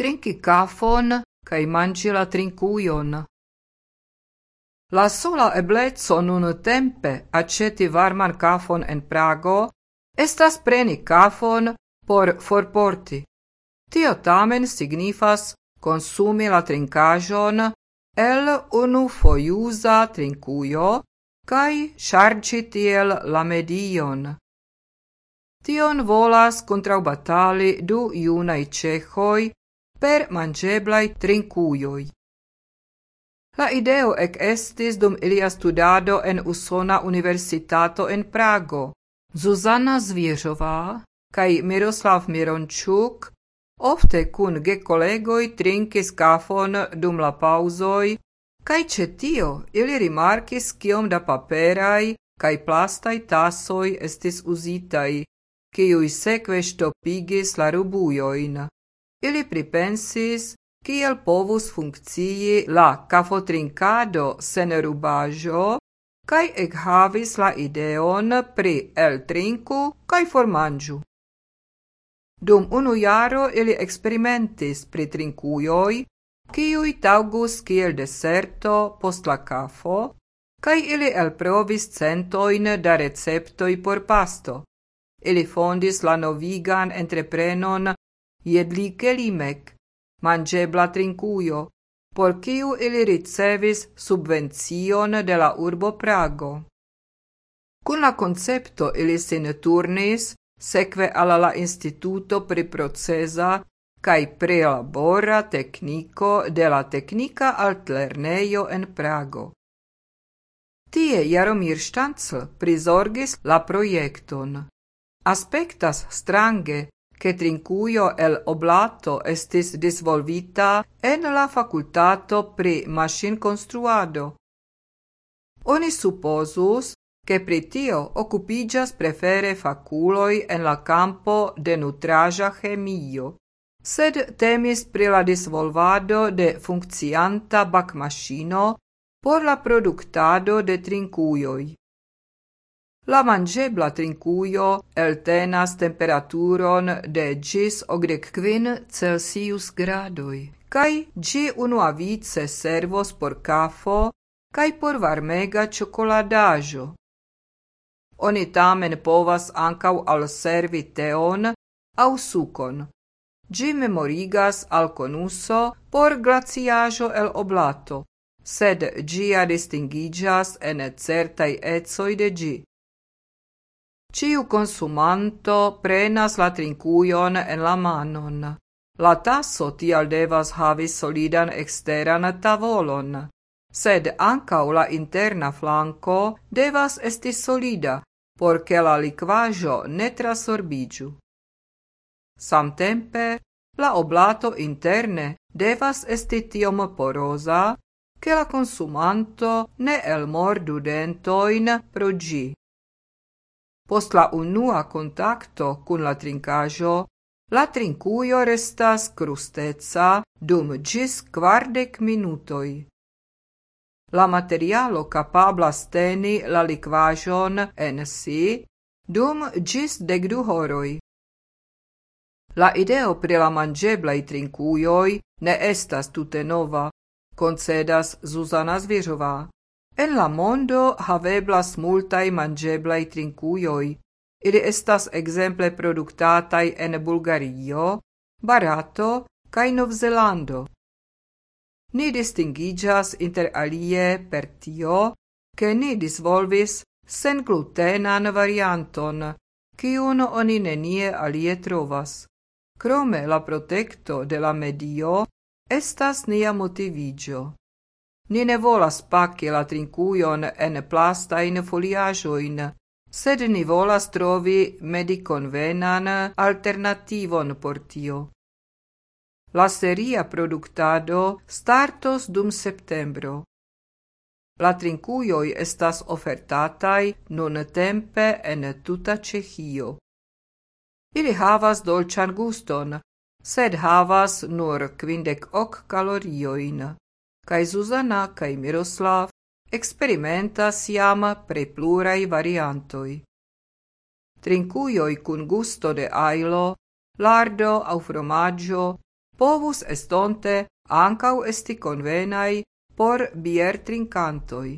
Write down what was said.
trinki kafon kaj manĝi la trinkujon. La sola ebleco nun tempe aceti varman kafon en Prago estas preni kafon por forporti. Tio tamen signifas consumi la trinkaĵon el unu fojuza trinkujo kaj ŝarĝi tiel la medion. Tion volas kontraŭbatali du junaj ĉeĥoj per mangeblai trinkujoi. La ideo ec estis dum ilia studado en Usona Universitato en Prago. Zuzana Zvieřová kaj Miroslav Mirončuk ofte kun ge kolegoj trinkis kafon dum la pauzoj, kaj ĉe tio ili rimarkis kiom da paperaj kaj plastaj tasoj estis uzitaj, kiuj sekve ŝtopigis la rubujojn. Ili pripensis kiel povus funkcii la cafotrincado sen rubajo, kai havis la ideon pri el trinku kai formanju. Dum unu jaro ili experimentis pri trinkujoi, kiui taugus kiel deserto post la cafo, kai ili elprovis centoin da receptoi por pasto. Ili fondis la novigan entreprenon jedlike limek, mangebla trincujo, por kiu ili ricevis subvencion de la urbo Prago. Kun la concepto ili sin turnis, sekve alla la instituto pri procesa kaj pri labora tekniko de la teknika altlernejo en Prago. Tie Jaromir Štancl prizorgis la projekton. Aspektas strange, che trincuio el oblato estis disvolvita en la facultato pri machin construado. Oni supposus che pri tio occupigas prefere faculoi en la campo de nutraja chemio, sed temis pri la disvolvado de funccianta bac machino por la productado de trincuioi. La mangebla trincujo eltenas temperaturon de gis ogdek kvin Celsius gradoj, kaj ĝi unuavice servos por kafo kaj por varmega ĉokoladaĵo. Oni tamen povas ankaŭ alservi teon aŭ sukon. Ĝi memorigas al konuso por glaciaĵo el oblato, sed ĝia distingiĝas en certaj ecoj de ĝi. Ciu consumanto prenas la trincujon en la manon. La tasso tial devas havi solidan exteran tavolon, sed ancau la interna flanco devas esti solida, porce la liquajo ne. Samtempe, la oblato interne devas esti tiom porosa, che la consumanto ne elmordu dentoin pro gi. Post la unua contacto cun la trincajo, la trincujo restas crusteca dum gis quardec minutoi. La materialo capablas teni la liquajon en si dum gis degdu horoi. La ideo pri la mangeblai trincujoi ne estas tute nova, concedas Zuzana Zvižová. En la mondo haveblas multaj manĝeblaj trinkujoj, ili estas ekzemple produktataj en Bulgario, Barato kaj Novzelando. Ni distingiĝas inter alie per tio, ke ni disvolvis senglutenan varianton, kiun oni nenie alie trovas. Krome la protecto de la medio estas nia motivigio. Ni ne volas paki la trincujon en plastajn foliaĵojn, sed ni volas trovi mediconvenan alternativon por tio. La seria produktado startos dum septembro. La trinkujoj estas ofertataj nun tempe en tuta Ĉeĥio. Ili havas dolĉan guston, sed havas nur kvindek ok kaloriojn. Kaj Zuzana kaj Miroslav experimentas jam pri pluraj variantoj. Trinkujoj kun gusto de ajlo, lardo aŭ fromaĝo, povus estonte ancau esti convenai por bier trincantoi.